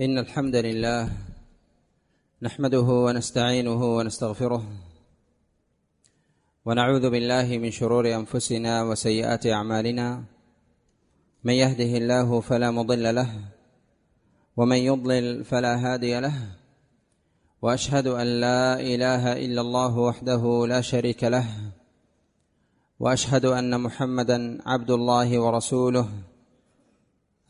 إن الحمد لله نحمده ونستعينه ونستغفره ونعوذ بالله من شرور أنفسنا وسيئات أعمالنا. من يهده الله فلا مضل له ومن يضلل فلا هادي له. وأشهد أن لا إله إلا الله وحده لا شريك له. وأشهد أن محمدا عبد الله ورسوله.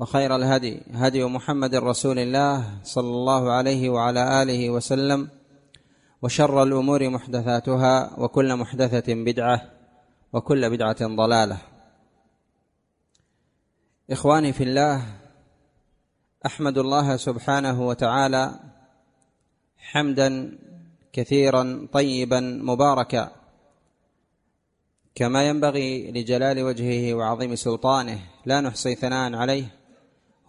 وخير الهدي هدي محمد رسول الله صلى الله عليه وعلى آله وسلم وشر الأمور محدثاتها وكل محدثة بدعة وكل بدعة ضلالة. إخواني في الله أحمد الله سبحانه وتعالى حمدا كثيرا طيبا مباركا كما ينبغي لجلال وجهه وعظيم سلطانه لا نحصي ثناء عليه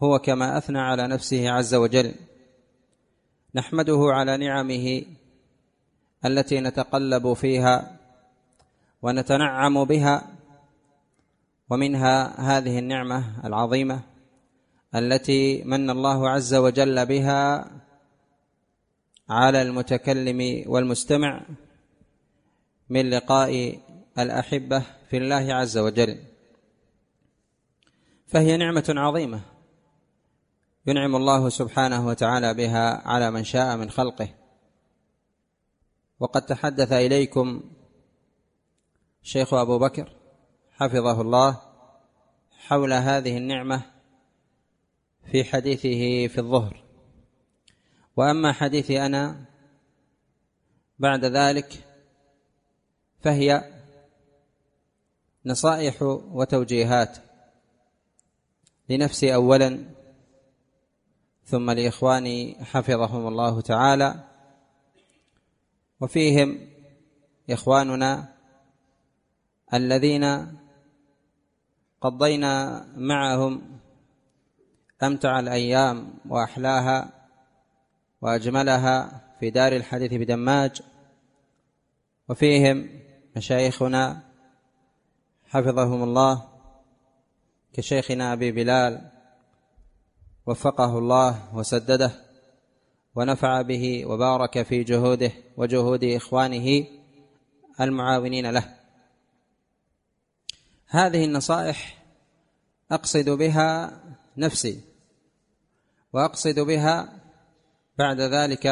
هو كما أثنى على نفسه عز وجل. نحمده على نعمه التي نتقلب فيها ونتنعم بها ومنها هذه النعمة العظيمة التي من الله عز وجل بها على المتكلم والمستمع من لقاء الأحبة في الله عز وجل. فهي نعمة عظيمة. ينعم الله سبحانه وتعالى بها على من شاء من خلقه. وقد تحدث إليكم الشيخ أبو بكر حفظه الله حول هذه النعمة في حديثه في الظهر. وأما حديثي أنا بعد ذلك فهي نصائح وتوجيهات لنفسي اولا ثم لإخواني حفظهم الله تعالى. وفيهم إخواننا الذين قضينا معهم أمتع الأيام وأحلاها وأجملها في دار الحديث بدماج. وفيهم مشايخنا حفظهم الله كشيخنا أبي بلال وفقه الله وسدده ونفع به وبارك في جهوده وجهود إخوانه المعاونين له. هذه النصائح أقصد بها نفسي وأقصد بها بعد ذلك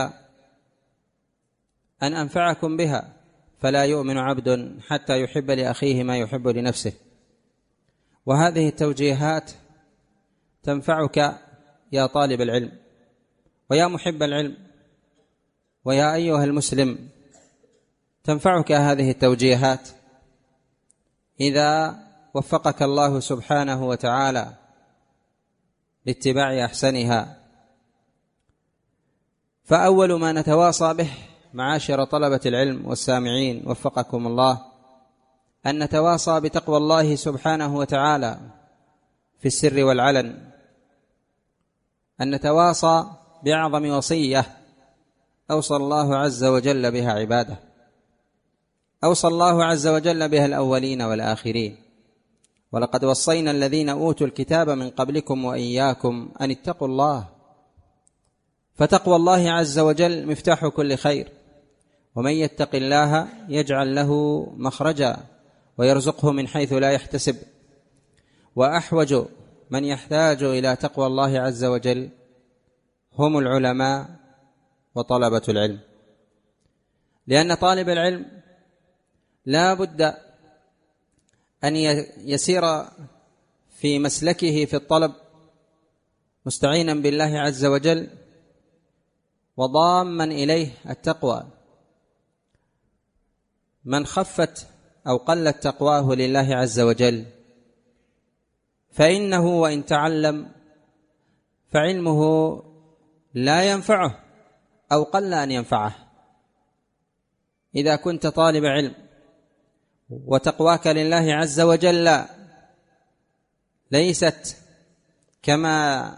أن أنفعكم بها فلا يؤمن عبد حتى يحب لأخيه ما يحب لنفسه. وهذه التوجيهات تنفعك يا طالب العلم ويا محب العلم ويا أيها المسلم تنفعك هذه التوجيهات؟ إذا وفقك الله سبحانه وتعالى لاتباع أحسنها. فأول ما نتواصى به معاشر طلبة العلم والسامعين وفقكم الله أن نتواصى بتقوى الله سبحانه وتعالى في السر والعلن. أن نتواصى بأعظم وصية أوصى الله عز وجل بها عباده. أوصى الله عز وجل بها الأولين والآخرين. ولقد وصينا الذين أوتوا الكتاب من قبلكم وإياكم أن اتقوا الله. فتقوى الله عز وجل مفتاح كل خير. ومن يتق الله يجعل له مخرجا ويرزقه من حيث لا يحتسب. وأحوج من يحتاج إلى تقوى الله عز وجل هم العلماء وطلبة العلم. لأن طالب العلم لا بد أن يسير في مسلكه في الطلب مستعينا بالله عز وجل وضاما إليه التقوى. من خفت أو قلت تقواه لله عز وجل فإنه وإن تعلم فعلمه لا ينفعه أو قل أن ينفعه. إذا كنت طالب علم وتقواك لله عز وجل ليست كما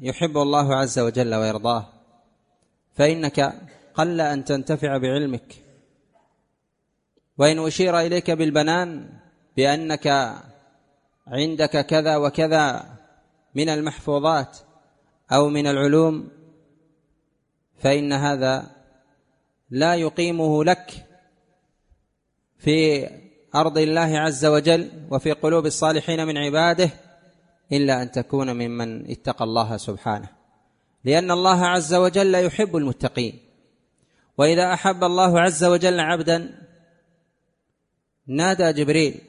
يحب الله عز وجل ويرضاه فإنك قل أن تنتفع بعلمك. وإن أشير إليك بالبنان بأنك عندك كذا وكذا من المحفوظات أو من العلوم فإن هذا لا يقيمه لك في أرض الله عز وجل وفي قلوب الصالحين من عباده إلا أن تكون ممن اتقى الله سبحانه. لأن الله عز وجل يحب المتقين. وإذا أحب الله عز وجل عبدا نادى جبريل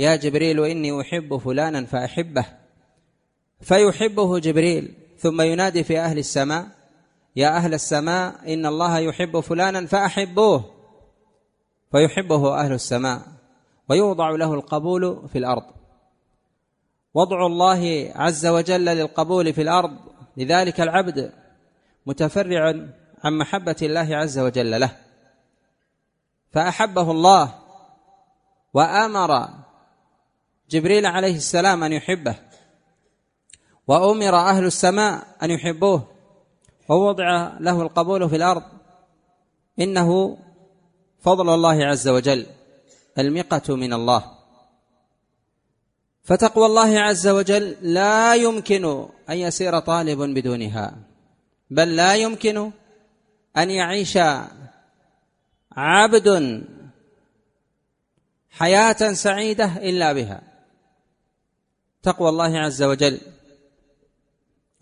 يا جبريل إني أحب فلانا فأحبه. فيحبه جبريل ثم ينادي في أهل السماء يا أهل السماء إن الله يحب فلانا فأحبوه. فيحبه أهل السماء ويوضع له القبول في الأرض. وضع الله عز وجل للقبول في الأرض لذلك العبد متفرع عن محبة الله عز وجل له. فأحبه الله وأمر جبريل عليه السلام أن يحبه وأمر أهل السماء أن يحبوه ووضع له القبول في الأرض. إنه فضل الله عز وجل المقة من الله. فتقوى الله عز وجل لا يمكن أن يسير طالب بدونها بل لا يمكن أن يعيش عبد حياة سعيدة إلا بها. تقوى الله عز وجل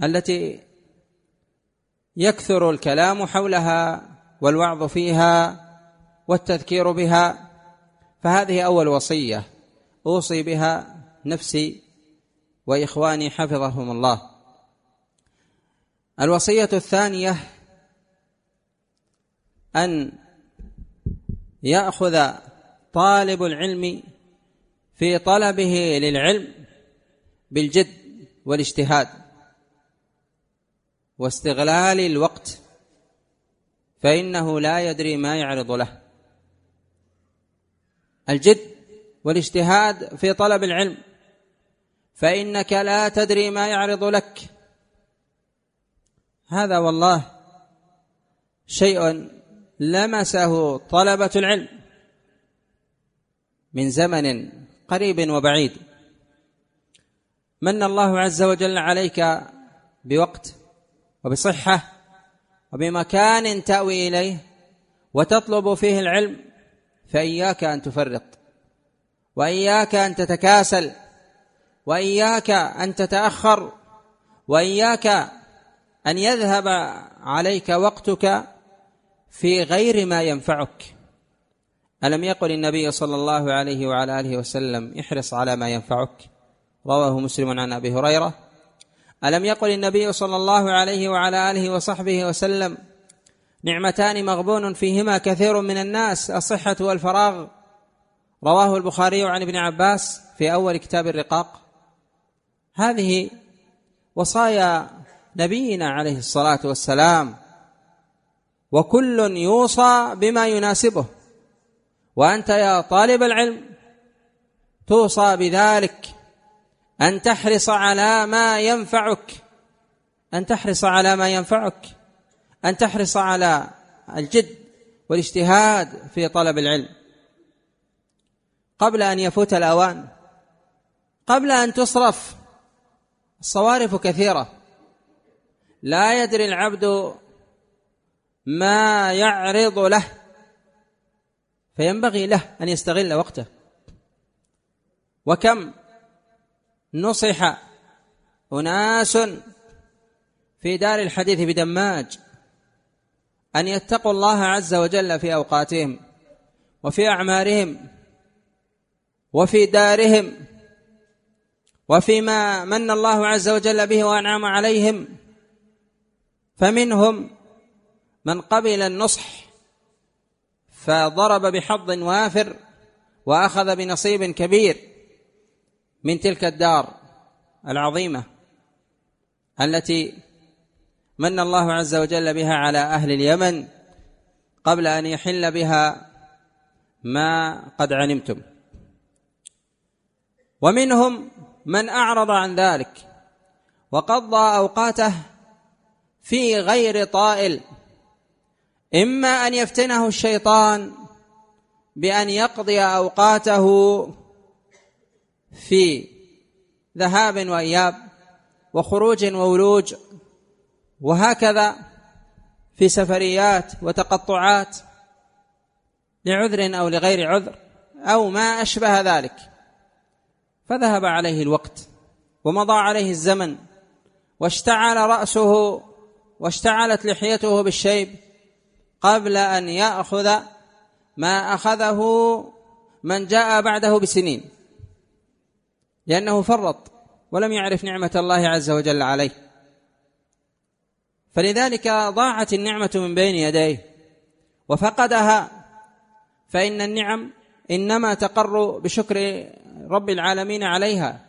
التي يكثر الكلام حولها والوعظ فيها والتذكير بها فهذه أول وصية أوصي بها نفسي وإخواني حفظهم الله. الوصية الثانية أن يأخذ طالب العلم في طلبه للعلم بالجد والاجتهاد واستغلال الوقت فإنه لا يدري ما يعرض له. الجد والاجتهاد في طلب العلم فإنك لا تدري ما يعرض لك. هذا والله شيء لمسه طلبة العلم من زمن قريب وبعيد. من الله عز وجل عليك بوقت وبصحة وبمكان تأوي إليه وتطلب فيه العلم فإياك أن تفرط وإياك أن تتكاسل وإياك أن تتأخر وإياك أن يذهب عليك وقتك في غير ما ينفعك. ألم يقل النبي صلى الله عليه وعلى آله وسلم احرص على ما ينفعك رواه مسلم عن أبي هريرة. ألم يقل النبي صلى الله عليه وعلى آله وصحبه وسلم نعمتان مغبون فيهما كثير من الناس الصحة والفراغ. رواه البخاري عن ابن عباس في أول كتاب الرقاق. هذه وصايا نبينا عليه الصلاة والسلام. وكل يوصى بما يناسبه. وأنت يا طالب العلم توصى بذلك. أن تحرص على ما ينفعك. أن تحرص على ما ينفعك. أن تحرص على الجد والاجتهاد في طلب العلم. قبل أن يفوت الأوان. قبل أن تصرف. الصوارف كثيرة. لا يدري العبد ما يعرض له. فينبغي له أن يستغل وقته. وكم؟ نصح أناس في دار الحديث بدماج أن يتقوا الله عز وجل في أوقاتهم وفي أعمارهم وفي دارهم وفيما من الله عز وجل به وأنعم عليهم فمنهم من قبل النصح فضرب بحظ وافر وأخذ بنصيب كبير من تلك الدار العظيمة التي من الله عز وجل بها على أهل اليمن قبل أن يحل بها ما قد علمتم. ومنهم من أعرض عن ذلك وقضى أوقاته في غير طائل إما أن يفتنه الشيطان بأن يقضي أوقاته في ذهاب وإياب وخروج وولوج وهكذا في سفريات وتقطعات لعذر أو لغير عذر أو ما أشبه ذلك. فذهب عليه الوقت ومضى عليه الزمن واشتعل رأسه واشتعلت لحيته بالشيب قبل أن يأخذ ما أخذه من جاء بعده بسنين. لأنه فرط ولم يعرف نعمة الله عز وجل عليه. فلذلك ضاعت النعمة من بين يديه وفقدها فإن النعم إنما تقر بشكر رب العالمين عليها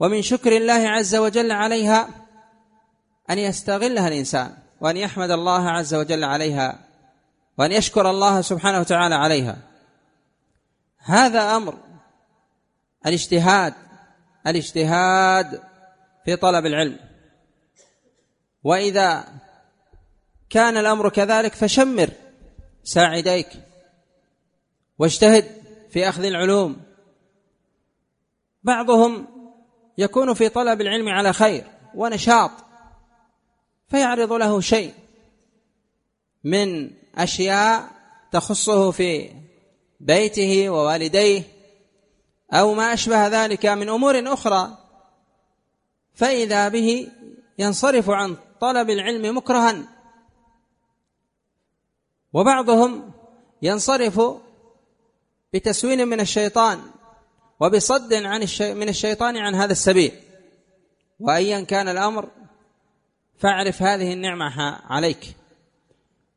ومن شكر الله عز وجل عليها أن يستغلها الإنسان وأن يحمد الله عز وجل عليها وأن يشكر الله سبحانه وتعالى عليها. هذا أمر الإجتهاد الاجتهاد في طلب العلم. وإذا كان الأمر كذلك فشمر ساعديك واجتهد في أخذ العلوم. بعضهم يكون في طلب العلم على خير ونشاط فيعرض له شيء من أشياء تخصه في بيته ووالديه أو ما أشبه ذلك من أمور أخرى فإذا به ينصرف عن طلب العلم مكرها. وبعضهم ينصرف بتسوين من الشيطان وبصد عن الشي من الشيطان عن هذا السبيل. وايا كان الأمر فاعرف هذه النعمة عليك.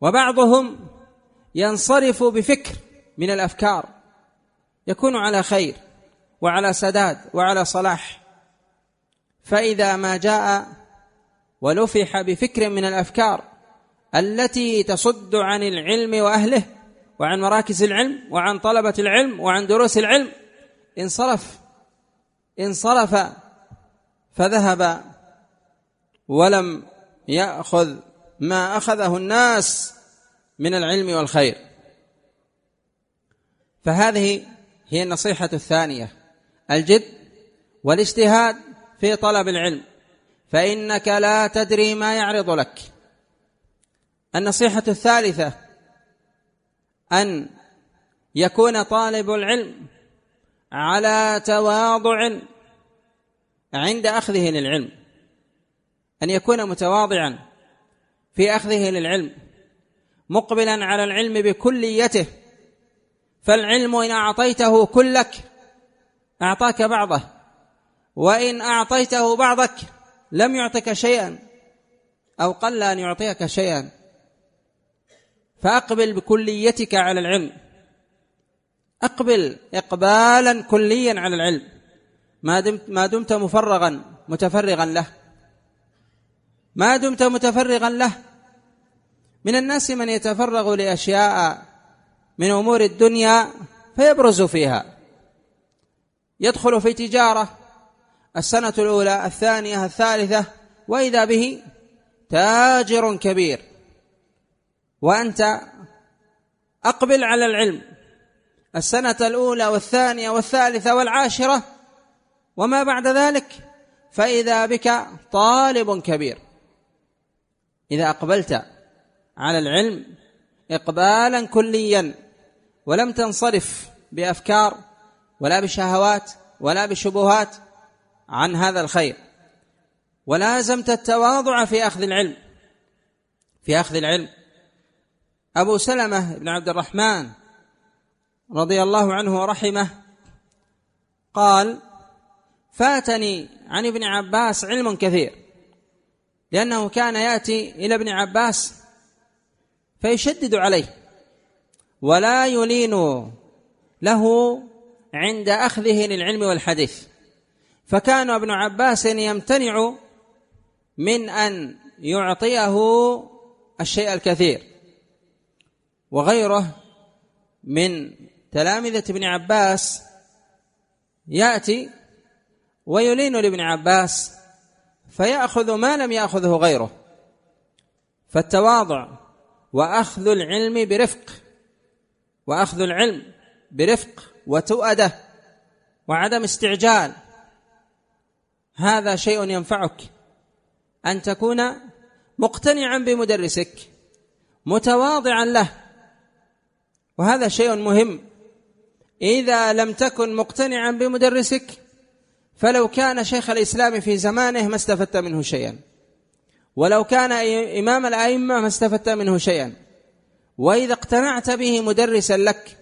وبعضهم ينصرف بفكر من الأفكار يكون على خير. وعلى سداد وعلى صلاح. فإذا ما جاء ولفح بفكر من الأفكار التي تصد عن العلم وأهله وعن مراكز العلم وعن طلبة العلم وعن دروس العلم انصرف انصرف فذهب ولم يأخذ ما أخذه الناس من العلم والخير. فهذه هي النصيحة الثانية. الجد والاجتهاد في طلب العلم فإنك لا تدري ما يعرض لك. النصيحة الثالثة أن يكون طالب العلم على تواضع عند أخذه للعلم. أن يكون متواضعا في أخذه للعلم مقبلا على العلم بكليته فالعلم إن أعطيته كلك أعطاك بعضه. وإن أعطيته بعضك لم يعطك شيئا أو قل أن يعطيك شيئا. فأقبل بكليتك على العلم. أقبل اقبالا كليا على العلم. ما دمت ما دمت مفرغا متفرغا له. ما دمت متفرغا له. من الناس من يتفرغ لأشياء من أمور الدنيا فيبرز فيها. يدخل في تجارة السنة الأولى الثانية الثالثة وإذا به تاجر كبير. وأنت أقبل على العلم. السنة الأولى والثانية والثالثة والعاشرة وما بعد ذلك فإذا بك طالب كبير. إذا أقبلت على العلم اقبالا كليا ولم تنصرف بأفكار ولا بشهوات ولا بشبهات عن هذا الخير. ولازمت التواضع في أخذ العلم. في أخذ العلم. أبو سلمة بن عبد الرحمن رضي الله عنه ورحمه قال فاتني عن ابن عباس علم كثير لأنه كان يأتي إلى ابن عباس فيشدد عليه ولا يلين له عند أخذه للعلم والحديث. فكان ابن عباس يمتنع من أن يعطيه الشيء الكثير. وغيره من تلامذة ابن عباس يأتي ويلين لابن عباس فيأخذ ما لم يأخذه غيره. فالتواضع وأخذ العلم برفق وأخذ العلم برفق وتؤده وعدم استعجال. هذا شيء ينفعك أن تكون مقتنعا بمدرسك متواضعا له. وهذا شيء مهم. إذا لم تكن مقتنعا بمدرسك فلو كان شيخ الإسلام في زمانه ما استفدت منه شيئا. ولو كان إمام الأئمة ما استفدت منه شيئا. وإذا اقتنعت به مدرسا لك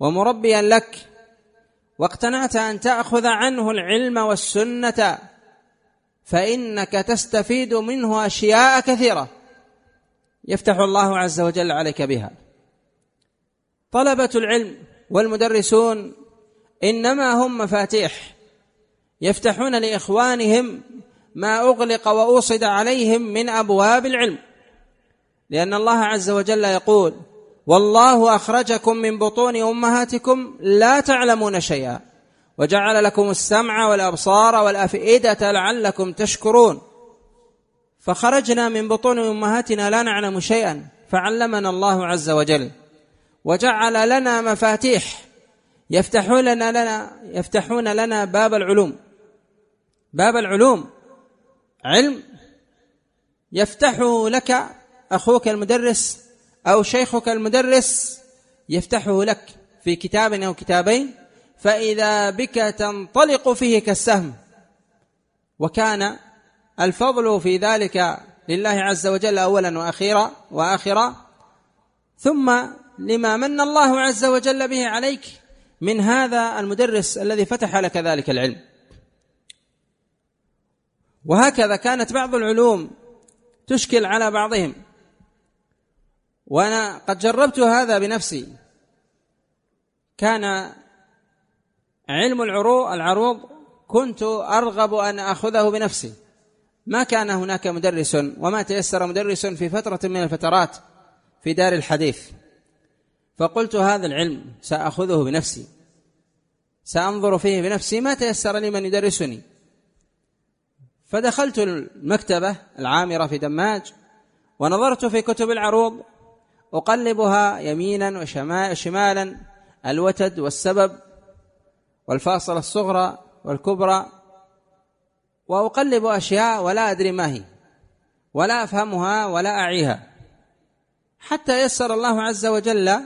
ومربيا لك. واقتنعت أن تأخذ عنه العلم والسنة فإنك تستفيد منه أشياء كثيرة يفتح الله عز وجل عليك بها. طلبة العلم والمدرسون إنما هم مفاتيح يفتحون لإخوانهم ما أغلق وأوصد عليهم من أبواب العلم لأن الله عز وجل يقول والله أخرجكم من بطون أمهاتكم لا تعلمون شيئا وجعل لكم السمع والأبصار والأفئدة لعلكم تشكرون. فخرجنا من بطون أمهاتنا لا نعلم شيئا فعلمنا الله عز وجل. وجعل لنا مفاتيح يفتحون لنا, لنا يفتحون لنا باب العلوم. باب العلوم. علم يفتحه لك أخوك المدرس أو شيخك المدرس يفتحه لك في كتاب أو كتابين فإذا بك تنطلق فيه كالسهم. وكان الفضل في ذلك لله عز وجل اولا وأخيرا واخرا. ثم لما من الله عز وجل به عليك من هذا المدرس الذي فتح لك ذلك العلم. وهكذا كانت بعض العلوم تشكل على بعضهم. وأنا قد جربت هذا بنفسي. كان علم العروض العروض كنت أرغب أن أخذه بنفسي. ما كان هناك مدرس وما تيسر مدرس في فترة من الفترات في دار الحديث. فقلت هذا العلم سأخذه بنفسي. سأنظر فيه بنفسي ما تيسر لي من يدرسني. فدخلت المكتبة العامرة في دماج ونظرت في كتب العروض أقلبها يمينا وشمالا الوتد والسبب والفاصلة الصغرى والكبرى وأقلب أشياء ولا أدري ما هي ولا أفهمها ولا أعيها. حتى يسر الله عز وجل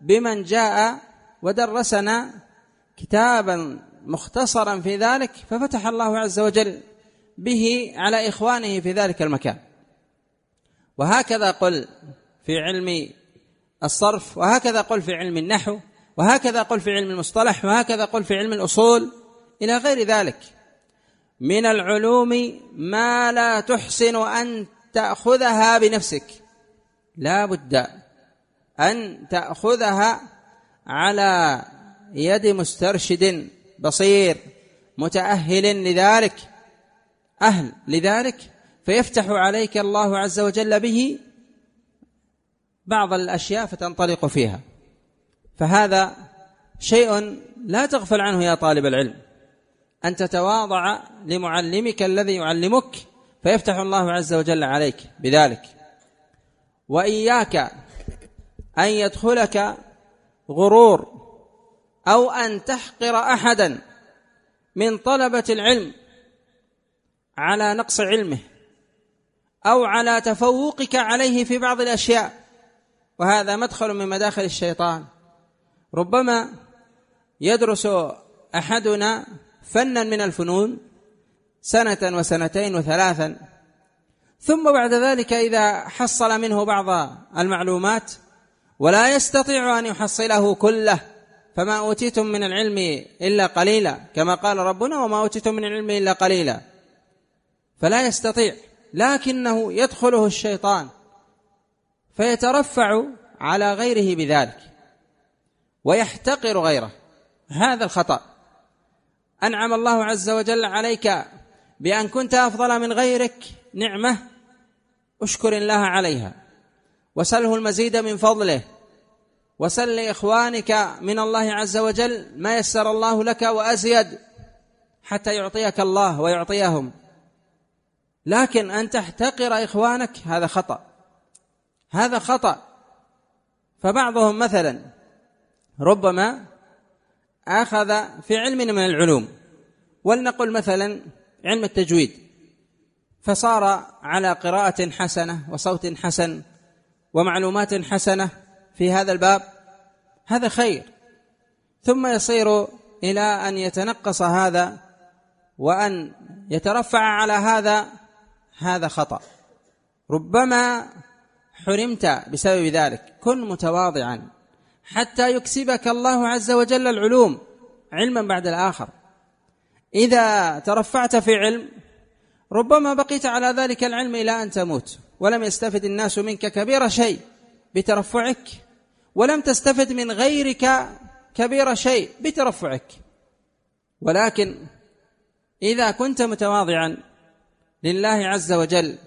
بمن جاء ودرسنا كتابا مختصرا في ذلك ففتح الله عز وجل به على إخوانه في ذلك المكان. وهكذا قل في علم الصرف وهكذا قل في علم النحو وهكذا قل في علم المصطلح وهكذا قل في علم الأصول إلى غير ذلك. من العلوم ما لا تحسن أن تأخذها بنفسك. لا بد أن تأخذها على يد مسترشد بصير متأهل لذلك. أهل لذلك فيفتح عليك الله عز وجل به بعض الأشياء فتنطلق فيها. فهذا شيء لا تغفل عنه يا طالب العلم. أن تتواضع لمعلمك الذي يعلمك فيفتح الله عز وجل عليك بذلك. وإياك أن يدخلك غرور أو أن تحقر أحدا من طلبة العلم على نقص علمه أو على تفوقك عليه في بعض الأشياء. وهذا مدخل من مداخل الشيطان. ربما يدرس أحدنا فنا من الفنون سنة وسنتين وثلاثا ثم بعد ذلك إذا حصل منه بعض المعلومات ولا يستطيع أن يحصله كله فما أوتيتم من العلم إلا قليلا كما قال ربنا وما أوتيتم من العلم إلا قليلا. فلا يستطيع لكنه يدخله الشيطان. فيترفع على غيره بذلك ويحتقر غيره. هذا الخطأ. أنعم الله عز وجل عليك بأن كنت أفضل من غيرك نعمة أشكر الله عليها. وسله المزيد من فضله. وسل لإخوانك من الله عز وجل ما يسر الله لك وأزيد حتى يعطيك الله ويعطيهم. لكن أن تحتقر إخوانك هذا خطأ. هذا خطأ. فبعضهم مثلا ربما أخذ في علم من العلوم ولنقل مثلا علم التجويد فصار على قراءة حسنة وصوت حسن ومعلومات حسنة في هذا الباب. هذا خير. ثم يصير إلى أن يتنقص هذا وأن يترفع على هذا هذا خطأ. ربما حرمت بسبب ذلك. كن متواضعا حتى يكسبك الله عز وجل العلوم علما بعد الآخر. إذا ترفعت في علم ربما بقيت على ذلك العلم إلى أن تموت ولم يستفد الناس منك كبير شيء بترفعك ولم تستفد من غيرك كبير شيء بترفعك. ولكن إذا كنت متواضعا لله عز وجل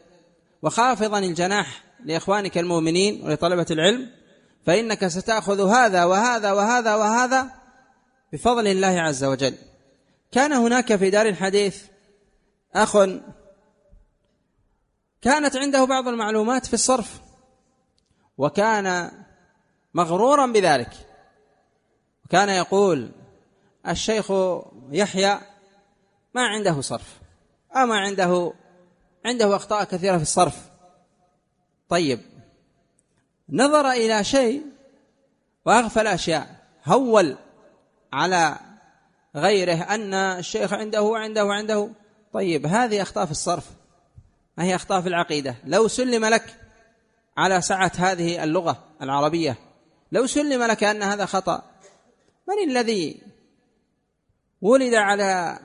وخافضا الجناح لإخوانك المؤمنين ولطلبة العلم فإنك ستأخذ هذا وهذا وهذا وهذا بفضل الله عز وجل. كان هناك في دار الحديث أخ كانت عنده بعض المعلومات في الصرف وكان مغرورا بذلك. وكان يقول الشيخ يحيى ما عنده صرف أما عنده عنده أخطاء كثيرة في الصرف. طيب. نظر إلى شيء وأغفل أشياء. هول على غيره أن الشيخ عنده وعنده وعنده. طيب هذه أخطاء في الصرف. ما هي أخطاء في العقيدة؟ لو سلم لك على سعة هذه اللغة العربية لو سلم لك أن هذا خطأ من الذي ولد على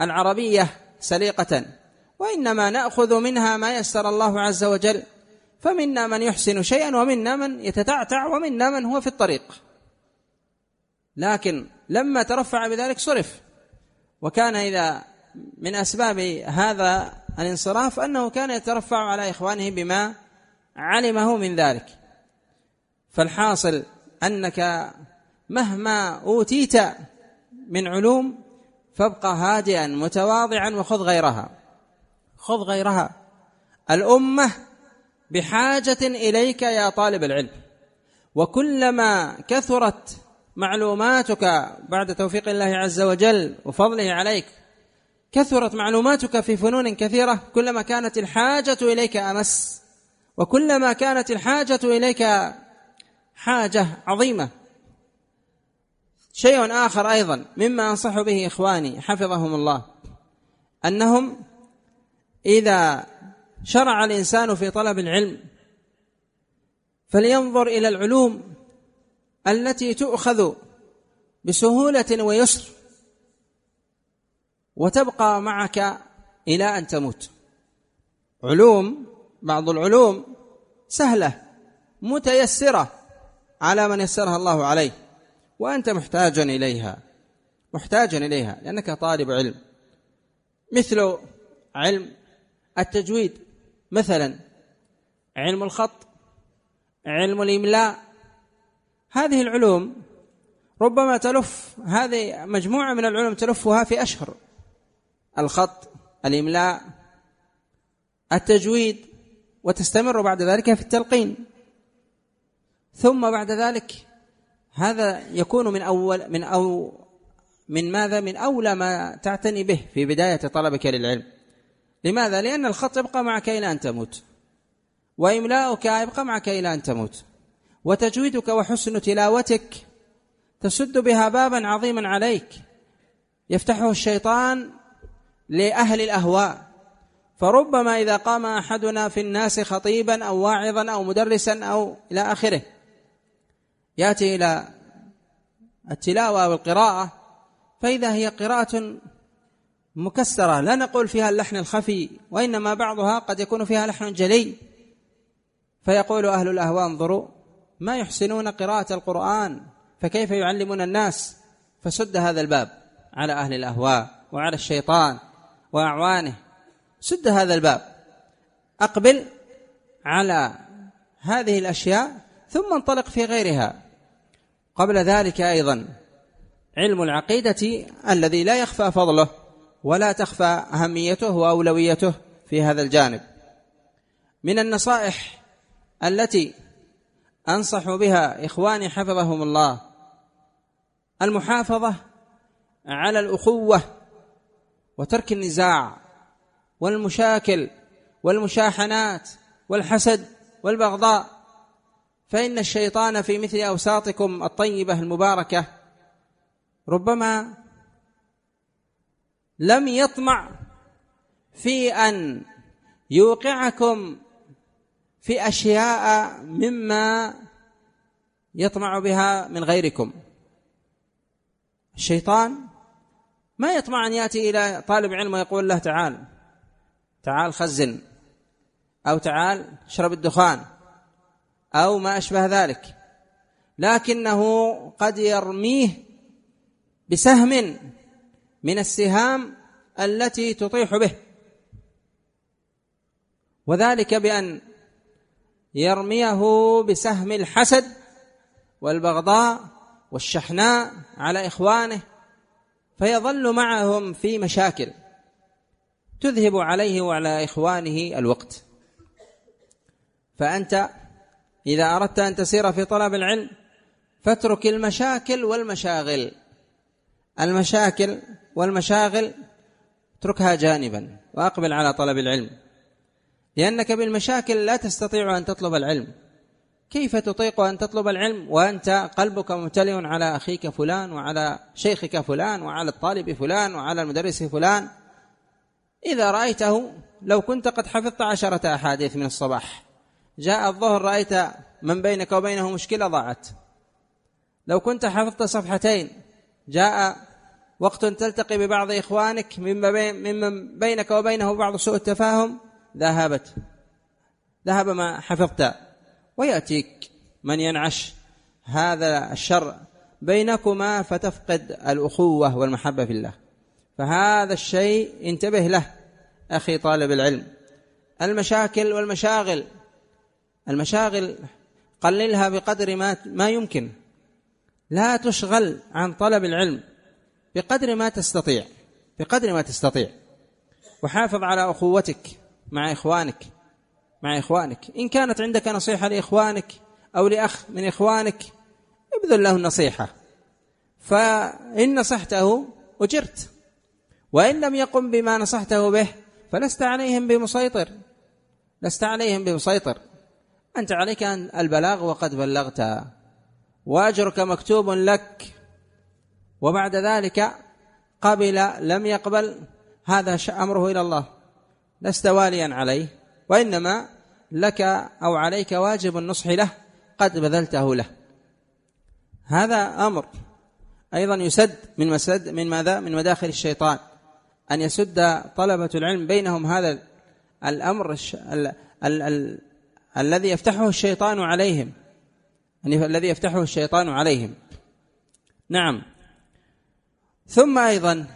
العربية سليقة؟ وإنما نأخذ منها ما يسر الله عز وجل. فمنا من يحسن شيئا ومنا من يتتعتع ومنا من هو في الطريق. لكن لما ترفع بذلك صرف. وكان إذا من أسباب هذا الانصراف أنه كان يترفع على إخوانه بما علمه من ذلك. فالحاصل أنك مهما أوتيت من علوم فابقى هادئا متواضعا وخذ غيرها. خذ غيرها. الأمة بحاجة إليك يا طالب العلم. وكلما كثرت معلوماتك بعد توفيق الله عز وجل وفضله عليك كثرت معلوماتك في فنون كثيرة كلما كانت الحاجة إليك أمس. وكلما كانت الحاجة إليك حاجة عظيمة. شيء آخر أيضا مما أنصح به إخواني حفظهم الله أنهم إذا شرع الإنسان في طلب العلم فلينظر إلى العلوم التي تؤخذ بسهولة ويسر وتبقى معك إلى أن تموت. علوم بعض العلوم سهلة متيسرة على من يسرها الله عليه وأنت محتاج إليها محتاج إليها لأنك طالب علم. مثل علم التجويد. مثلا علم الخط علم الإملاء. هذه العلوم ربما تلف هذه مجموعة من العلوم تلفها في أشهر. الخط الإملاء التجويد وتستمر بعد ذلك في التلقين. ثم بعد ذلك هذا يكون من أول من أو من ماذا؟ من أولى ما تعتني به في بداية طلبك للعلم. لماذا؟ لأن الخط يبقى معك إلى أن تموت. وإملاؤك يبقى معك إلى أن تموت. وتجويدك وحسن تلاوتك تسد بها بابا عظيما عليك. يفتحه الشيطان لأهل الأهواء. فربما إذا قام أحدنا في الناس خطيبا أو واعظا أو مدرسا أو إلى آخره يأتي إلى التلاوة أو القراءة فإذا هي قراءة مكسرة. لا نقول فيها اللحن الخفي وإنما بعضها قد يكون فيها لحن جلي. فيقول أهل الأهواء انظروا ما يحسنون قراءة القرآن فكيف يعلمون الناس؟ فسد هذا الباب على أهل الأهواء وعلى الشيطان وأعوانه. سد هذا الباب. أقبل على هذه الأشياء ثم انطلق في غيرها. قبل ذلك أيضا علم العقيدة الذي لا يخفى فضله. ولا تخفى أهميته واولويته في هذا الجانب. من النصائح التي أنصح بها إخواني حفظهم الله المحافظة على الأخوة وترك النزاع والمشاكل والمشاحنات والحسد والبغضاء فإن الشيطان في مثل أوساطكم الطيبة المباركة ربما لم يطمع في أن يوقعكم في أشياء مما يطمع بها من غيركم. الشيطان ما يطمع أن يأتي إلى طالب علم ويقول له تعال تعال خزن أو تعال اشرب الدخان أو ما أشبه ذلك. لكنه قد يرميه بسهم من السهام التي تطيح به. وذلك بأن يرميه بسهم الحسد والبغضاء والشحناء على إخوانه فيظل معهم في مشاكل تذهب عليه وعلى إخوانه الوقت. فأنت إذا أردت أن تسير في طلب العلم فاترك المشاكل والمشاغل. المشاكل والمشاغل اتركها جانبا وأقبل على طلب العلم. لأنك بالمشاكل لا تستطيع أن تطلب العلم. كيف تطيق أن تطلب العلم وأنت قلبك ممتلئ على أخيك فلان وعلى شيخك فلان وعلى الطالب فلان وعلى المدرس فلان؟ إذا رأيته لو كنت قد حفظت عشرة أحاديث من الصباح جاء الظهر رأيت من بينك وبينه مشكلة ضاعت. لو كنت حفظت صفحتين جاء وقت تلتقي ببعض إخوانك ممن بينك وبينه بعض سوء التفاهم ذهبت. ذهب ما حفظت. ويأتيك من ينعش. هذا الشر بينكما فتفقد الأخوة والمحبة في الله. فهذا الشيء انتبه له أخي طالب العلم. المشاكل والمشاغل. المشاغل قللها بقدر ما ما يمكن. لا تشغل عن طلب العلم. بقدر ما تستطيع بقدر ما تستطيع. وحافظ على أخوتك مع إخوانك مع إخوانك. إن كانت عندك نصيحة لإخوانك أو لأخ من إخوانك ابذل له النصيحة. فإن نصحته أجرت. وإن لم يقم بما نصحته به فلست عليهم بمسيطر. لست عليهم بمسيطر. أنت عليك البلاغ وقد بلغت. وأجرك مكتوب لك وبعد ذلك قبل لم يقبل هذا أمره إلى الله. لست واليا عليه وإنما لك أو عليك واجب النصح له قد بذلته له. هذا أمر أيضا يسد من مسد من ماذا؟ من مداخل الشيطان. أن يسد طلبة العلم بينهم هذا الأمر ال ال ال الذي يفتحه الشيطان عليهم. الذي يفتحه الشيطان عليهم. نعم. ثم أيضا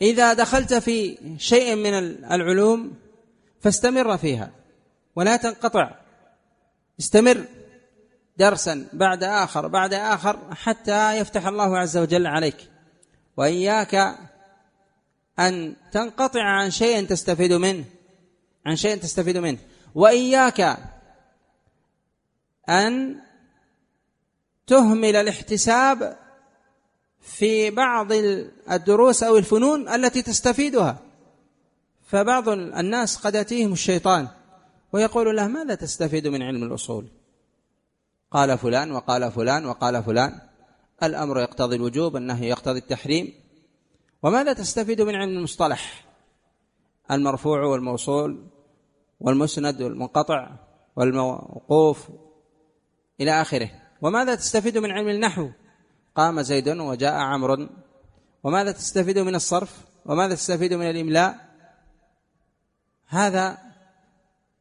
إذا دخلت في شيء من العلوم فاستمر فيها ولا تنقطع. استمر درسا بعد آخر بعد آخر حتى يفتح الله عز وجل عليك. وإياك أن تنقطع عن شيء تستفيد منه عن شيء تستفيد منه. وإياك أن تهمل الاحتساب في بعض الدروس أو الفنون التي تستفيدها. فبعض الناس قد يأتيهم الشيطان ويقول له ماذا تستفيد من علم الأصول؟ قال فلان وقال فلان وقال فلان. الأمر يقتضي الوجوب النهي يقتضي التحريم. وماذا تستفيد من علم المصطلح؟ المرفوع والموصول والمسند والمنقطع والموقوف إلى آخره. وماذا تستفيد من علم النحو؟ قام زيد وجاء عمرو. وماذا تستفيد من الصرف؟ وماذا تستفيد من الإملاء؟ هذا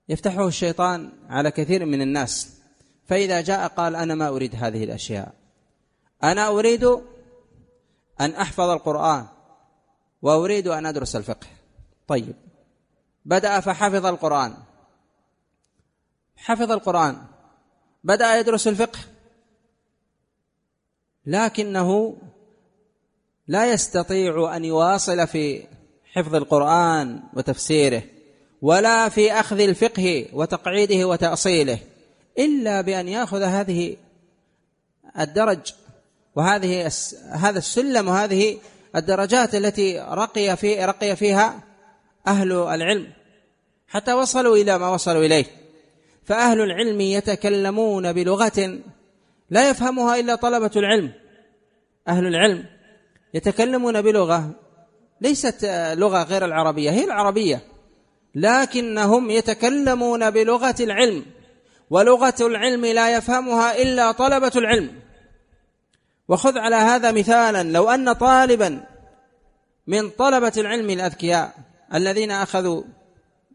يفتحه الشيطان على كثير من الناس. فإذا جاء قال أنا ما أريد هذه الأشياء. أنا أريد أن أحفظ القرآن. وأريد أن أدرس الفقه. طيب. بدأ فحفظ القرآن. حفظ القرآن. بدأ يدرس الفقه. لكنه لا يستطيع أن يواصل في حفظ القرآن وتفسيره ولا في أخذ الفقه وتقعيده وتأصيله إلا بأن يأخذ هذه الدرج وهذه هذا السلم وهذه الدرجات التي رقي في رقي فيها أهل العلم حتى وصلوا إلى ما وصلوا إليه. فأهل العلم يتكلمون بلغة لا يفهمها إلا طلبة العلم. أهل العلم يتكلمون بلغة ليست لغة غير العربية هي العربية. لكنهم يتكلمون بلغة العلم ولغة العلم لا يفهمها إلا طلبة العلم. وخذ على هذا مثالا لو أن طالبا من طلبة العلم الأذكياء الذين أخذوا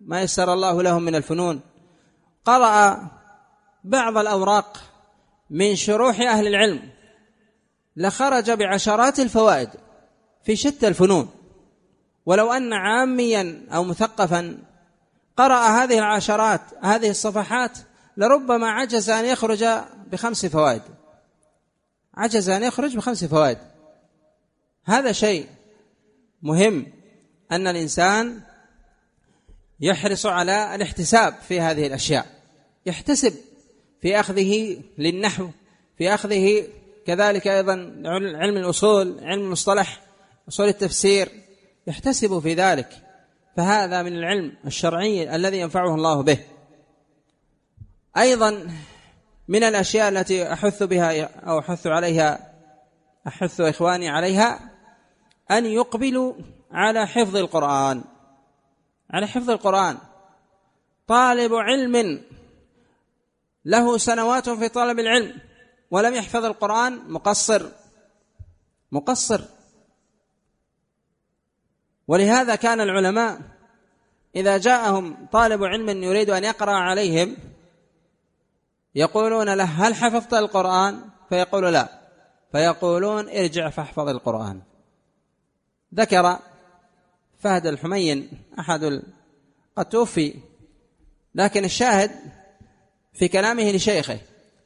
ما يسر الله لهم من الفنون قرأ بعض الأوراق من شروح أهل العلم لخرج بعشرات الفوائد في شتى الفنون. ولو أن عاميا أو مثقفا قرأ هذه العشرات هذه الصفحات لربما عجز أن يخرج بخمس فوائد. عجز أن يخرج بخمس فوائد. هذا شيء مهم أن الإنسان يحرص على الاحتساب في هذه الأشياء. يحتسب في أخذه للنحو في أخذه كذلك أيضا علم الأصول علم المصطلح أصول التفسير يحتسب في ذلك. فهذا من العلم الشرعي الذي ينفعه الله به. أيضا من الأشياء التي أحث بها أو أحث عليها أحث إخواني عليها أن يقبلوا على حفظ القرآن. على حفظ القرآن. طالب علم له سنوات في طلب العلم ولم يحفظ القرآن مقصر. مقصر. ولهذا كان العلماء إذا جاءهم طالب علم يريد أن يقرأ عليهم يقولون له هل حفظت القرآن؟ فيقول لا. فيقولون ارجع فاحفظ القرآن. ذكر فهد الحمين أحد قد توفي لكن الشاهد في كلامه لشيخه.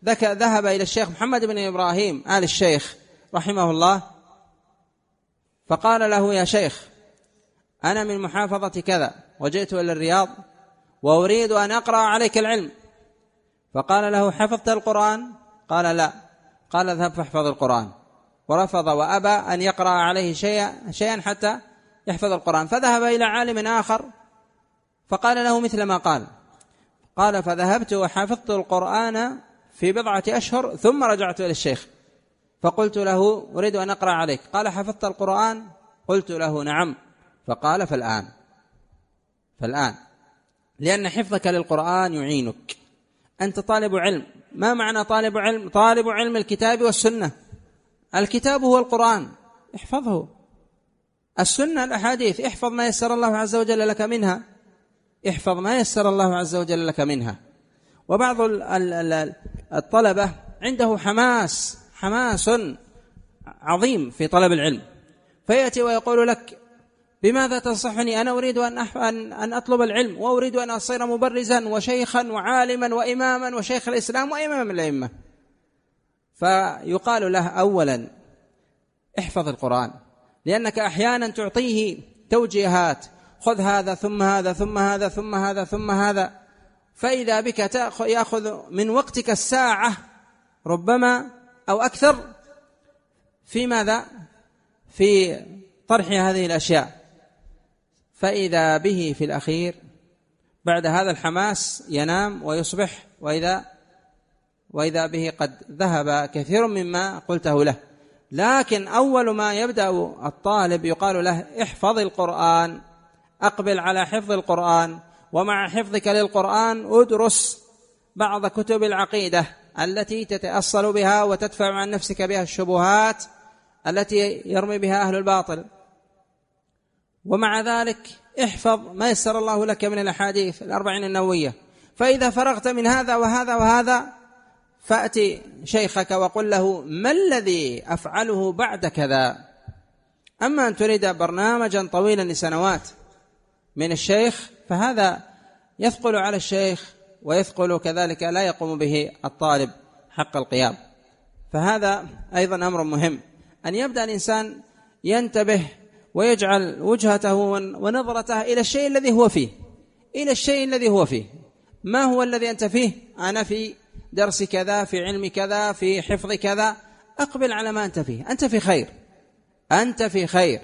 ذهب إلى الشيخ محمد بن إبراهيم آل الشيخ رحمه الله فقال له يا شيخ أنا من محافظة كذا وجئت إلى الرياض وأريد أن أقرأ عليك العلم. فقال له حفظت القرآن؟ قال لا. قال اذهب فاحفظ القرآن. ورفض وأبى أن يقرأ عليه شيئا شيئا حتى يحفظ القرآن. فذهب إلى عالم آخر فقال له مثل ما قال. قال فذهبت وحفظت القرآن في بضعة أشهر ثم رجعت إلى الشيخ. فقلت له أريد أن أقرأ عليك. قال حفظت القرآن؟ قلت له نعم. فقال فالآن. فالآن. لأن حفظك للقرآن يعينك. أنت طالب علم. ما معنى طالب علم؟ طالب علم الكتاب والسنة. الكتاب هو القرآن. احفظه. السنة الأحاديث. احفظ ما يسر الله عز وجل لك منها. احفظ ما يسر الله عز وجل لك منها. وبعض الطلبة عنده حماس حماس عظيم في طلب العلم. فيأتي ويقول لك بماذا تنصحني؟ أنا أريد أن أن أطلب العلم وأريد أن أصير مبرزا وشيخا وعالما وإماما وشيخ الإسلام وإمام الأئمة. فيقال له أولا احفظ القرآن لأنك أحيانا تعطيه توجيهات خذ هذا ثم هذا ثم هذا ثم هذا ثم هذا. فإذا بك يأخذ من وقتك الساعة ربما أو أكثر في ماذا؟ في طرح هذه الأشياء. فإذا به في الأخير بعد هذا الحماس ينام ويصبح وإذا وإذا به قد ذهب كثير مما قلته له. لكن أول ما يبدأ الطالب يقال له احفظ القرآن. أقبل على حفظ القرآن ومع حفظك للقرآن أدرس بعض كتب العقيدة التي تتأصل بها وتدفع عن نفسك بها الشبهات التي يرمي بها أهل الباطل. ومع ذلك احفظ ما يسر الله لك من الأحاديث الأربعين النووية. فإذا فرغت من هذا وهذا وهذا فأتي شيخك وقل له ما الذي أفعله بعد كذا؟ أما أن تريد برنامجا طويلا لسنوات من الشيخ فهذا يثقل على الشيخ ويثقل كذلك لا يقوم به الطالب حق القيام. فهذا أيضا أمر مهم. أن يبدأ الإنسان ينتبه ويجعل وجهته ونظرته إلى الشيء الذي هو فيه إلى الشيء الذي هو فيه. ما هو الذي أنت فيه؟ أنا في درس كذا في علم كذا في حفظ كذا. أقبل على ما أنت فيه. أنت في خير. أنت في خير.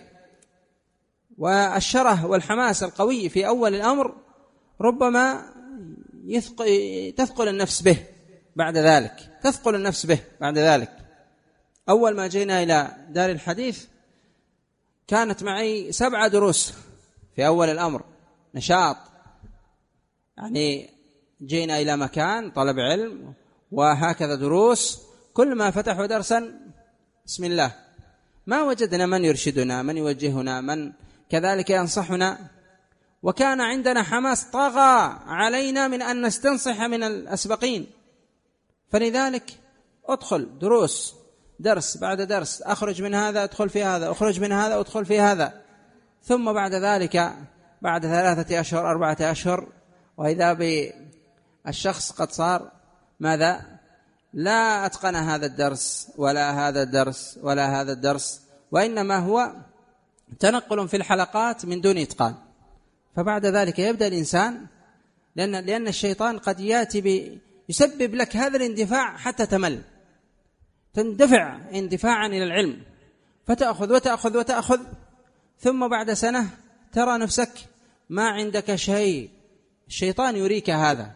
والشره والحماس القوي في أول الأمر ربما تثقل النفس به بعد ذلك تثقل النفس به بعد ذلك. أول ما جينا إلى دار الحديث كانت معي سبعة دروس في أول الأمر نشاط. يعني جينا إلى مكان طلب علم وهكذا دروس. كل ما فتحوا درسا بسم الله. ما وجدنا من يرشدنا من يوجهنا من كذلك ينصحنا. وكان عندنا حماس طغى علينا من أن نستنصح من الأسبقين. فلذلك ادخل دروس درس بعد درس أخرج من هذا أدخل في هذا أخرج من هذا أدخل في هذا. ثم بعد ذلك بعد ثلاثة أشهر أربعة أشهر وإذا بالشخص قد صار ماذا؟ لا أتقن هذا الدرس ولا هذا الدرس ولا هذا الدرس وإنما هو تنقل في الحلقات من دون إتقان. فبعد ذلك يبدأ الإنسان لأن لأن الشيطان قد يأتي يسبب لك هذا الاندفاع حتى تمل. تندفع اندفاعا إلى العلم. فتأخذ وتأخذ وتأخذ ثم بعد سنة ترى نفسك ما عندك شيء. الشيطان يريك هذا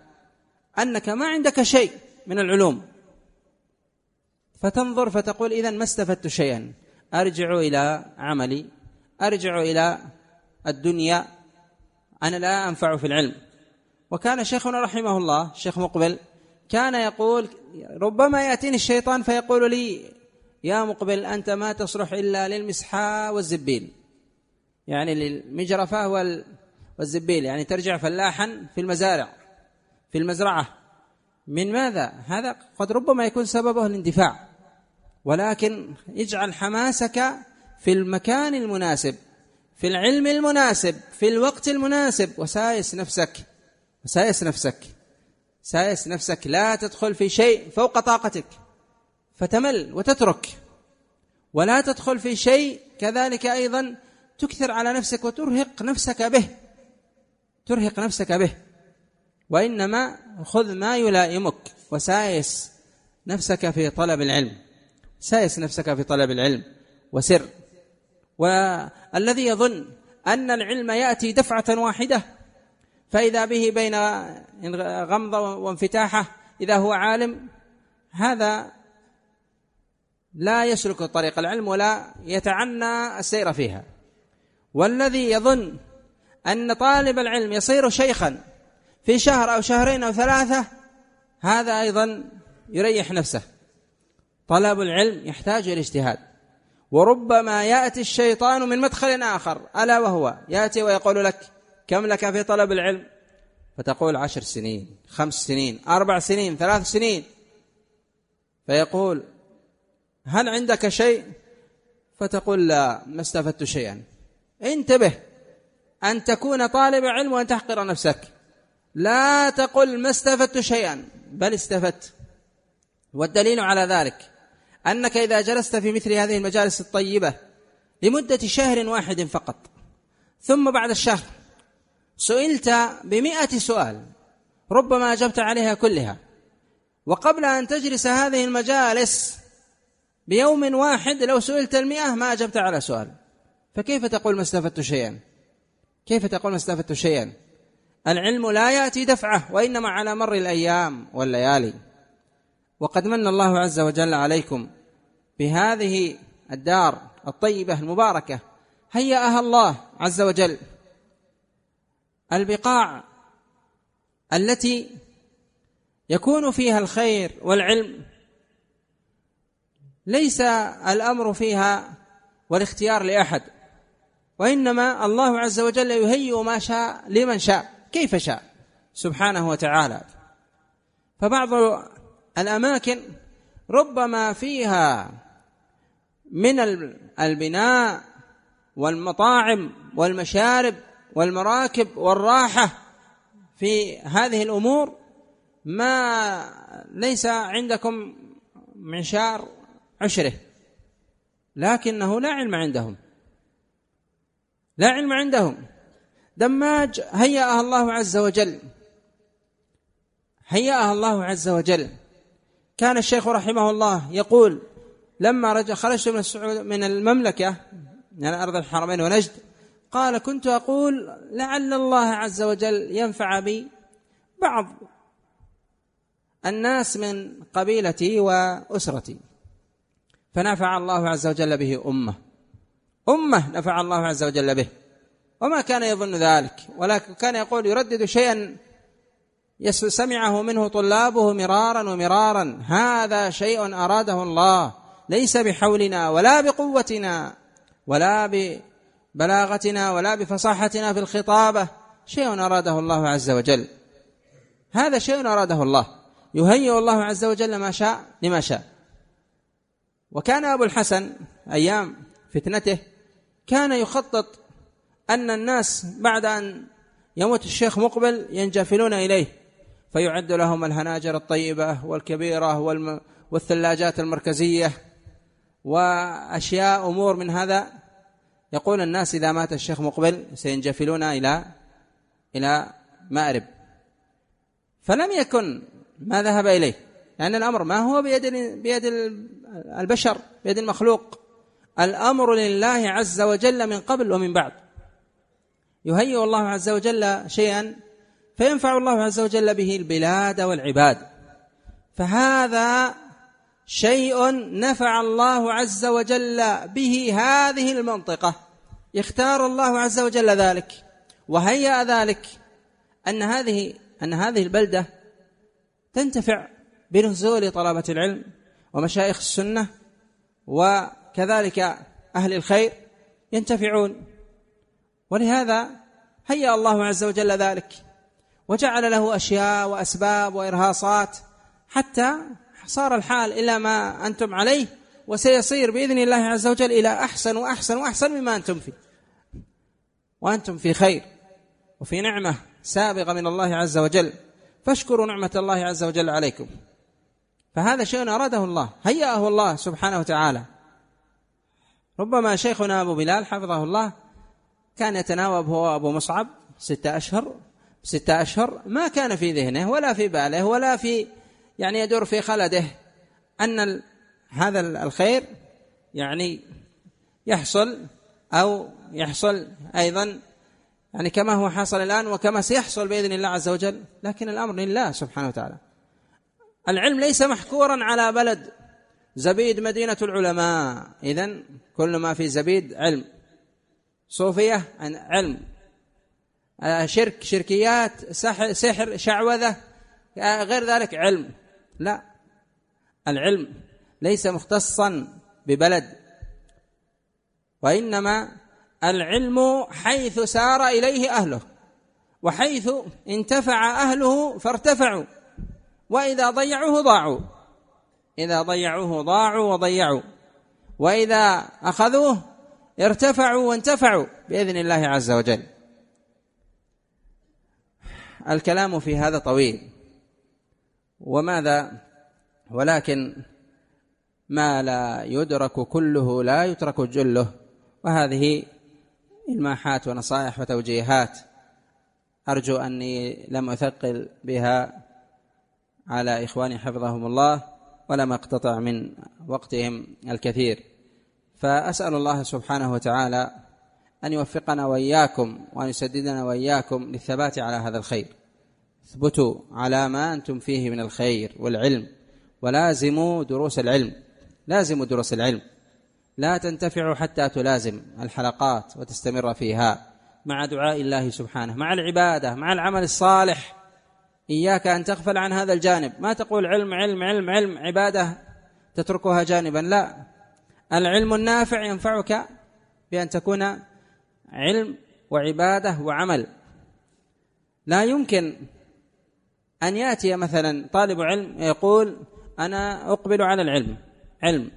أنك ما عندك شيء من العلوم. فتنظر فتقول اذا ما استفدت شيئا. أرجع إلى عملي. أرجع إلى الدنيا أنا لا أنفع في العلم. وكان شيخنا رحمه الله الشيخ مقبل كان يقول ربما يأتيني الشيطان فيقول لي يا مقبل أنت ما تصلح إلا للمسحاء والزبيل. يعني للمجرفة والزبيل يعني ترجع فلاحا في المزارع في المزرعة. من ماذا؟ هذا قد ربما يكون سببه الاندفاع ولكن اجعل حماسك في المكان المناسب في العلم المناسب في الوقت المناسب. وسايس نفسك وسايس نفسك سايس نفسك. لا تدخل في شيء فوق طاقتك فتمل وتترك. ولا تدخل في شيء كذلك أيضا تكثر على نفسك وترهق نفسك به ترهق نفسك به. وإنما خذ ما يلائمك. وسايس نفسك في طلب العلم سايس نفسك في طلب العلم. وسر. والذي يظن أن العلم يأتي دفعة واحدة فإذا به بين غمضة وانفتاحه إذا هو عالم هذا لا يسلك طريق العلم ولا يتعنى السير فيها. والذي يظن أن طالب العلم يصير شيخا في شهر أو شهرين أو ثلاثة هذا أيضا يريح نفسه. طلب العلم يحتاج إلى اجتهاد. وربما يأتي الشيطان من مدخل آخر ألا وهو؟ يأتي ويقول لك كم لك في طلب العلم؟ فتقول عشر سنين خمس سنين أربع سنين ثلاث سنين. فيقول هل عندك شيء؟ فتقول لا ما استفدت شيئا. انتبه أن تكون طالب علم وأن تحقر نفسك. لا تقل ما استفدت شيئا بل استفدت. والدليل على ذلك أنك إذا جلست في مثل هذه المجالس الطيبة لمدة شهر واحد فقط ثم بعد الشهر سئلت بمئة سؤال ربما أجبت عليها كلها وقبل أن تجلس هذه المجالس بيوم واحد لو سئلت المئة ما أجبت على سؤال. فكيف تقول ما استفدت شيئا؟ كيف تقول ما استفدت شيئا؟ العلم لا يأتي دفعة وإنما على مر الأيام والليالي. وقد من الله عز وجل عليكم بهذه الدار الطيبة المباركة. هيأها الله عز وجل. البقاع التي يكون فيها الخير والعلم ليس الأمر فيها والاختيار لأحد وإنما الله عز وجل يهيئ ما شاء لمن شاء كيف شاء سبحانه وتعالى. فبعض الأماكن ربما فيها من البناء والمطاعم والمشارب والمراكب والراحة في هذه الأمور. ما ليس عندكم معشار عشره لكنه لا علم عندهم. لا علم عندهم. دماج هيأها الله عز وجل. هيأها الله عز وجل. كان الشيخ رحمه الله يقول لما رجع خرجت من السعود من المملكة من أرض الحرمين ونجد قال كنت أقول لعل الله عز وجل ينفع بي بعض الناس من قبيلتي وأسرتي. فنفع الله عز وجل به أمة. أمة نفع الله عز وجل به. وما كان يظن ذلك ولكن كان يقول يردد شيئا سمعه منه طلابه مرارا ومرارا. هذا شيء أراده الله. ليس بحولنا ولا بقوتنا ولا ببلاغتنا ولا بفصاحتنا في الخطابة. شيء أراده الله عز وجل. هذا شيء أراده الله. يهيئ الله عز وجل ما شاء لما شاء. وكان أبو الحسن أيام فتنته كان يخطط أن الناس بعد أن يموت الشيخ مقبل ينجفلون إليه. فيعد لهم الهناجر الطيبة والكبيرة والثلاجات المركزية وأشياء أمور من هذا. يقول الناس إذا مات الشيخ مقبل سينجفلون إلى إلى مأرب. فلم يكن ما ذهب إليه لأن الأمر ما هو بيد بيد البشر بيد المخلوق. الأمر لله عز وجل من قبل ومن بعد. يهيئ الله عز وجل شيئا فينفع الله عز وجل به البلاد والعباد. فهذا شيء نفع الله عز وجل به هذه المنطقة. يختار الله عز وجل ذلك وهيأ ذلك أن هذه أن هذه البلدة تنتفع بنزول طلبة العلم ومشايخ السنة وكذلك أهل الخير ينتفعون. ولهذا هيأ الله عز وجل ذلك. وجعل له أشياء وأسباب وإرهاصات حتى صار الحال إلى ما أنتم عليه وسيصير بإذن الله عز وجل إلى أحسن وأحسن وأحسن مما أنتم فيه. وأنتم في خير وفي نعمة سابقة من الله عز وجل. فاشكروا نعمة الله عز وجل عليكم. فهذا شيء أراده الله هيأه الله سبحانه وتعالى. ربما شيخنا أبو بلال حفظه الله كان يتناوب هو أبو مصعب ستة أشهر. ستة أشهر ما كان في ذهنه ولا في باله ولا في يعني يدور في خلده. أن هذا الخير يعني يحصل أو يحصل أيضا يعني كما هو حصل الآن وكما سيحصل بإذن الله عز وجل. لكن الأمر لله سبحانه وتعالى. العلم ليس محكورا على بلد زبيد مدينة العلماء. إذن كل ما في زبيد علم. صوفية علم. شرك شركيات سحر شعوذة غير ذلك علم. لا. العلم ليس مختصا ببلد. وإنما العلم حيث سار إليه أهله. وحيث انتفع أهله فارتفعوا. وإذا ضيعوه ضاعوا. إذا ضيعوه ضاعوا وضيعوا. وإذا أخذوه ارتفعوا وانتفعوا بإذن الله عز وجل. الكلام في هذا طويل. وماذا؟ ولكن ما لا يدرك كله لا يترك جله. وهذه إلماحات ونصائح وتوجيهات. أرجو أني لم أثقل بها على إخواني حفظهم الله ولم أقتطع من وقتهم الكثير. فأسأل الله سبحانه وتعالى أن يوفقنا وإياكم وأن يسددنا وإياكم للثبات على هذا الخير. اثبتوا على ما أنتم فيه من الخير والعلم ولازموا دروس العلم لازموا دروس العلم. لا تنتفعوا حتى تلازم الحلقات وتستمر فيها مع دعاء الله سبحانه مع العبادة مع العمل الصالح. إياك أن تغفل عن هذا الجانب. ما تقول علم علم علم علم عبادة تتركها جانبا لا. العلم النافع ينفعك بأن تكون علم وعبادة وعمل. لا يمكن أن يأتي مثلا طالب علم يقول أنا أقبل على العلم. علم.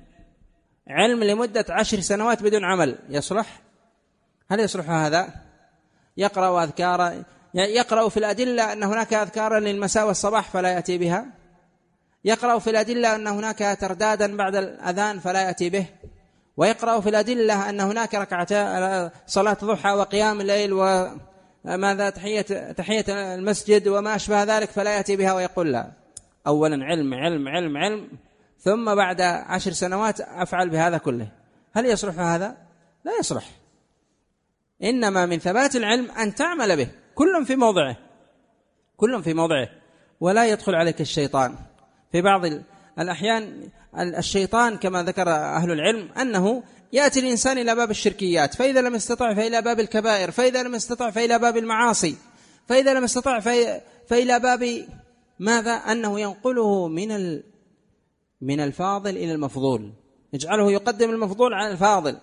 علم لمدة عشر سنوات بدون عمل. يصلح؟ هل يصلح هذا؟ يقرأ اذكارا يقرأ في الأدلة أن هناك اذكارا للمساء والصباح فلا يأتي بها؟ يقرأ في الأدلة أن هناك تردادا بعد الأذان فلا يأتي به؟ ويقرأ في الأدلة أن هناك ركعتا صلاة ضحى وقيام الليل وماذا تحيه تحية المسجد وما أشبه ذلك فلا يأتي بها ويقول لا. اولا علم علم علم علم ثم بعد عشر سنوات أفعل بهذا كله. هل يصلح هذا؟ لا يصلح. إنما من ثبات العلم أن تعمل به. كل في موضعه. كل في موضعه. ولا يدخل عليك الشيطان. في بعض الأحيان الشيطان كما ذكر أهل العلم أنه يأتي الإنسان إلى باب الشركيات فإذا لم يستطع فإلى باب الكبائر فإذا لم يستطع فإلى باب المعاصي فإذا لم يستطع فإلى باب ماذا؟ أنه ينقله من من الفاضل إلى المفضول. يجعله يقدم المفضول على الفاضل.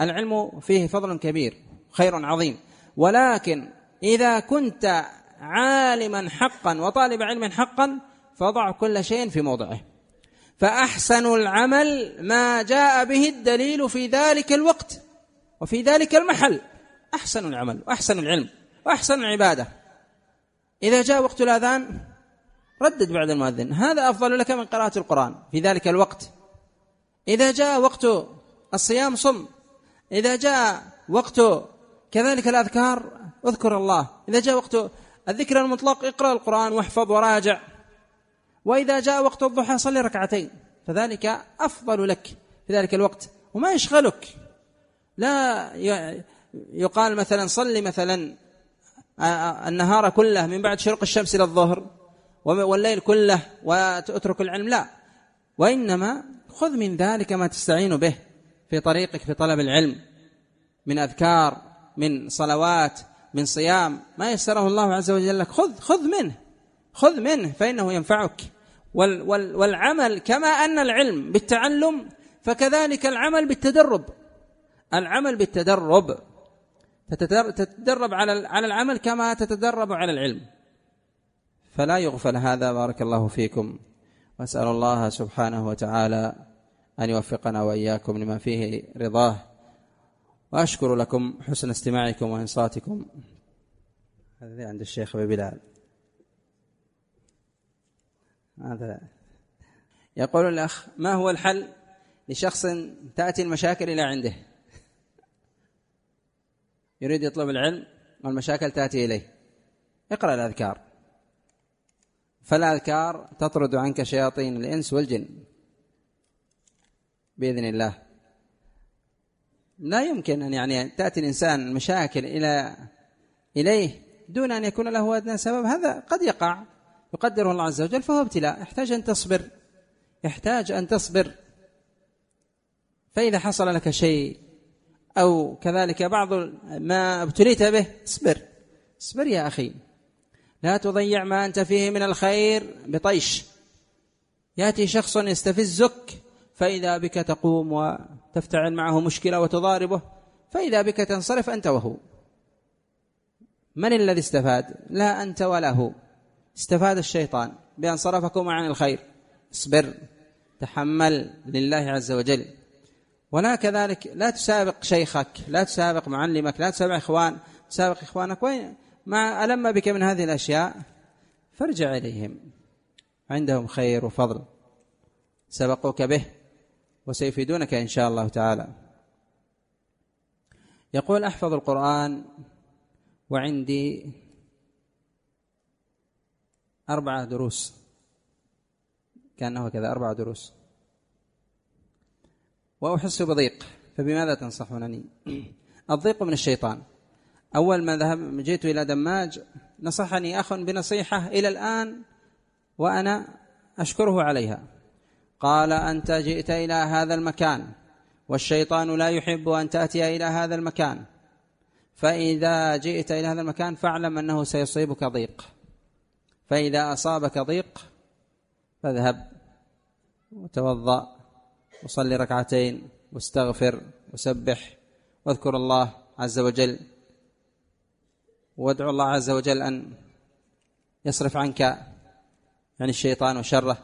العلم فيه فضل كبير خير عظيم. ولكن إذا كنت عالما حقا وطالب علم حقا فضع كل شيء في موضعه. فأحسن العمل ما جاء به الدليل في ذلك الوقت وفي ذلك المحل. أحسن العمل وأحسن العلم وأحسن العبادة. إذا جاء وقت الأذان ردد بعد المؤذن. هذا أفضل لك من قراءة القرآن في ذلك الوقت. إذا جاء وقت الصيام صم. إذا جاء وقت كذلك الأذكار اذكر الله. إذا جاء وقت الذكر المطلق اقرأ القرآن واحفظ وراجع. وإذا جاء وقت الضحى صلي ركعتين. فذلك أفضل لك في ذلك الوقت وما يشغلك. لا يقال مثلا صلي مثلا النهار كله من بعد شروق الشمس إلى الظهر والليل كله واترك العلم. لا. وإنما خذ من ذلك ما تستعين به في طريقك في طلب العلم. من أذكار من صلوات من صيام. ما يسره الله عز وجل لك. خذ خذ منه. خذ منه فإنه ينفعك. والعمل كما أن العلم بالتعلم فكذلك العمل بالتدرب. العمل بالتدرب تتدرب على على العمل كما تتدرب على العلم. فلا يغفل هذا بارك الله فيكم. وأسأل الله سبحانه وتعالى أن يوفقنا وإياكم لما فيه رضاه. وأشكر لكم حسن استماعكم وإنصاتكم. هذا عند الشيخ أبي بلال. هذا. يقول الأخ ما هو الحل لشخص تأتي المشاكل إلى عنده؟ يريد يطلب العلم والمشاكل تأتي إليه. اقرأ الأذكار. فالأذكار تطرد عنك شياطين الإنس والجن. بإذن الله. لا يمكن أن يعني تأتي الإنسان مشاكل إلى إليه دون أن يكون له أدنى سبب. هذا قد يقع. يقدره الله عز وجل فهو ابتلاء. يحتاج أن تصبر. يحتاج أن تصبر. فإذا حصل لك شيء أو كذلك بعض ما ابتليت به اصبر. اصبر يا أخي. لا تضيع ما أنت فيه من الخير بطيش. يأتي شخص يستفزك فإذا بك تقوم وتفتعل معه مشكلة وتضاربه فإذا بك تنصرف أنت وهو. من الذي استفاد؟ لا أنت ولا هو. استفاد الشيطان بأن صرفكم عن الخير. اصبر تحمل لله عز وجل. ولا كذلك لا تسابق شيخك لا تسابق معلمك لا تسابق إخوان. تسابق إخوانك وين؟ ما ألم بك من هذه الأشياء؟ فارجع إليهم. عندهم خير وفضل. سبقوك به وسيفيدونك إن شاء الله تعالى. يقول أحفظ القرآن وعندي أربعة دروس. كأنه كذا أربعة دروس. وأحس بضيق فبماذا تنصحونني؟ الضيق من الشيطان. أول ما ذهب جئت إلى دماج نصحني أخ بنصيحة إلى الآن وأنا أشكره عليها. قال أنت جئت إلى هذا المكان والشيطان لا يحب أن تأتي إلى هذا المكان. فإذا جئت إلى هذا المكان فاعلم أنه سيصيبك ضيق. فإذا أصابك ضيق فاذهب وتوضأ وصلي ركعتين واستغفر وسبح واذكر الله عز وجل وادعو الله عز وجل أن يصرف عنك يعني الشيطان وشره.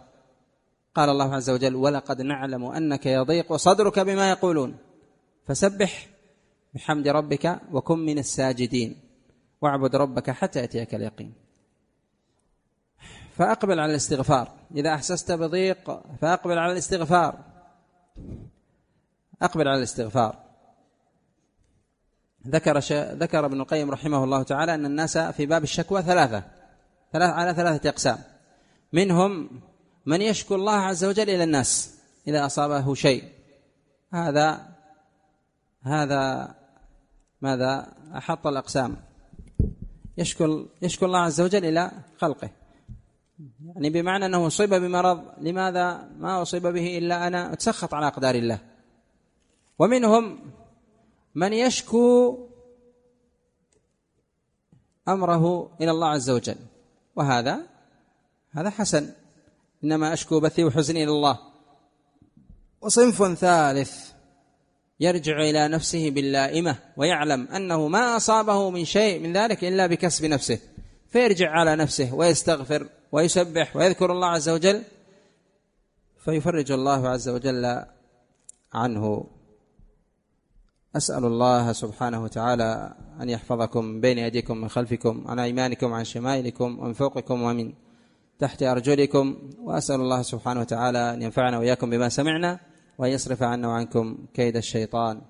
قال الله عز وجل ولقد نعلم أنك يضيق صدرك بما يقولون فسبح بحمد ربك وكن من الساجدين واعبد ربك حتى يأتيك اليقين. فأقبل على الاستغفار. إذا أحسست بضيق فأقبل على الاستغفار. أقبل على الاستغفار. ذكر ش... ذكر ابن القيم رحمه الله تعالى أن الناس في باب الشكوى ثلاثة. ثلاث على ثلاثة أقسام. منهم من يشكو الله عز وجل إلى الناس إذا أصابه شيء. هذا هذا ماذا؟ أحط الأقسام. يشكو يشكو الله عز وجل إلى خلقه. يعني بمعنى أنه أصيب بمرض لماذا ما أصيب به إلا أنا أتسخط على أقدار الله. ومنهم من يشكو أمره إلى الله عز وجل. وهذا هذا حسن. إنما أشكو بثي وحزني إلى الله. وصنف ثالث يرجع إلى نفسه باللائمة ويعلم أنه ما أصابه من شيء من ذلك إلا بكسب نفسه. فيرجع على نفسه ويستغفر ويسبح ويذكر الله عز وجل فيفرج الله عز وجل عنه. أسأل الله سبحانه وتعالى أن يحفظكم من بين أيديكم من خلفكم عن أيمانكم عن شمائلكم ومن فوقكم ومن تحت أرجلكم. وأسأل الله سبحانه وتعالى أن ينفعنا وإياكم بما سمعنا وأن يصرف عنا وعنكم كيد الشيطان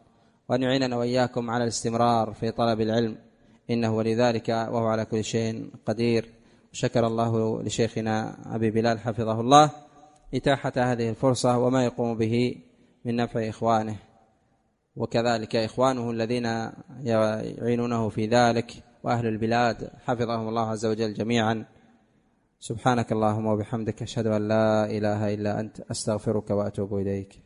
وأن يعيننا وإياكم على الاستمرار في طلب العلم. إنه ولذلك وهو على كل شيء قدير. شكر الله لشيخنا أبي بلال حفظه الله إتاحة هذه الفرصة وما يقوم به من نفع إخوانه. وكذلك إخوانه الذين يعينونه في ذلك وأهل البلاد حفظهم الله عز وجل جميعا. سبحانك اللهم وبحمدك أشهد أن لا إله إلا أنت أستغفرك وأتوب إليك.